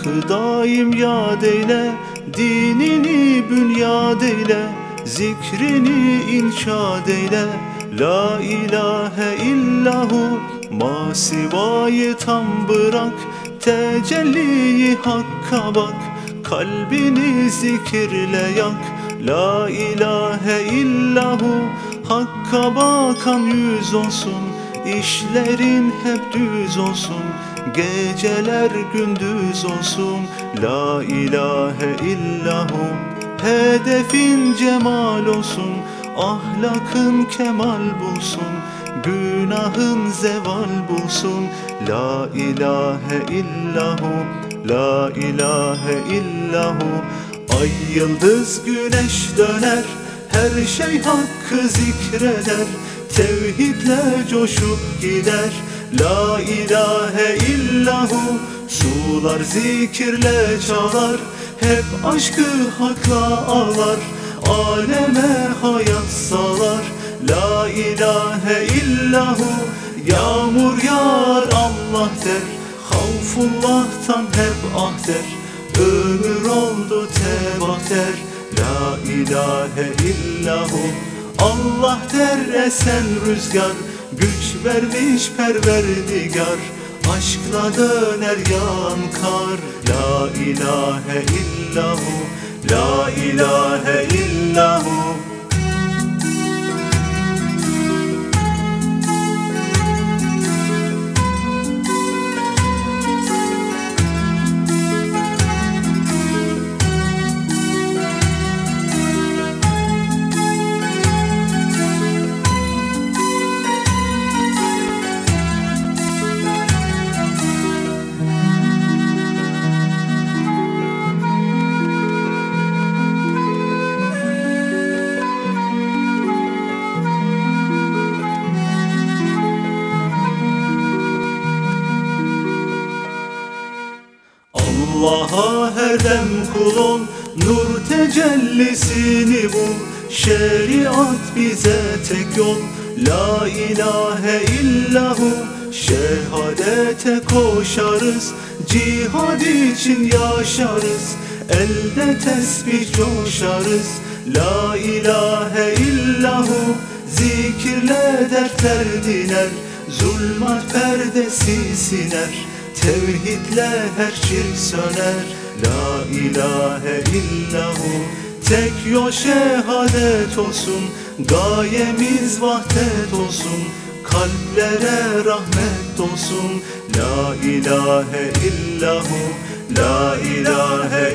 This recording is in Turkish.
Hakkı daim yad eyle Dinini bünyad eyle Zikrini inşad eyle. La ilahe illahu Masivayı tam bırak Tecelliyi hakka bak Kalbini zikirle yak. La ilahe illahu Hakka bakan yüz olsun İşlerin hep düz olsun Geceler gündüz olsun La ilahe illahu. Hedefin cemal olsun Ahlakın kemal bulsun Günahın zeval bulsun. La ilahe illahu La ilahe illahu. Ay yıldız güneş döner Her şey hakkı zikreder. Tevhidle coşup gider La ilahe illahu Sular zikirle çalar Hep aşkı hakla ağlar Aleme hayat salar. La ilahe illahu Yağmur yağar Allah der Havfullah'tan hep ah der Ömür oldu tebah der. La ilahe illahu Allah der esen rüzgar Güç vermiş perverdigar Aşkla döner yağan kar. La ilahe illahu La ilahe illahu Allah'a her dem kul ol Nur tecellisini bul Şeriat bize tek yol. La ilahe illahu Şehadete koşarız. Cihad için yaşarız Elde tesbih coşarız. La ilahe illahu Zikirle dertler diner. Zulmat perdesi siner Tevhidle her şirk söner. La ilahe illahu. Tek yol şehadet olsun. Gayemiz vahdet olsun. Kalplere rahmet olsun. La ilahe illahu. La ilahe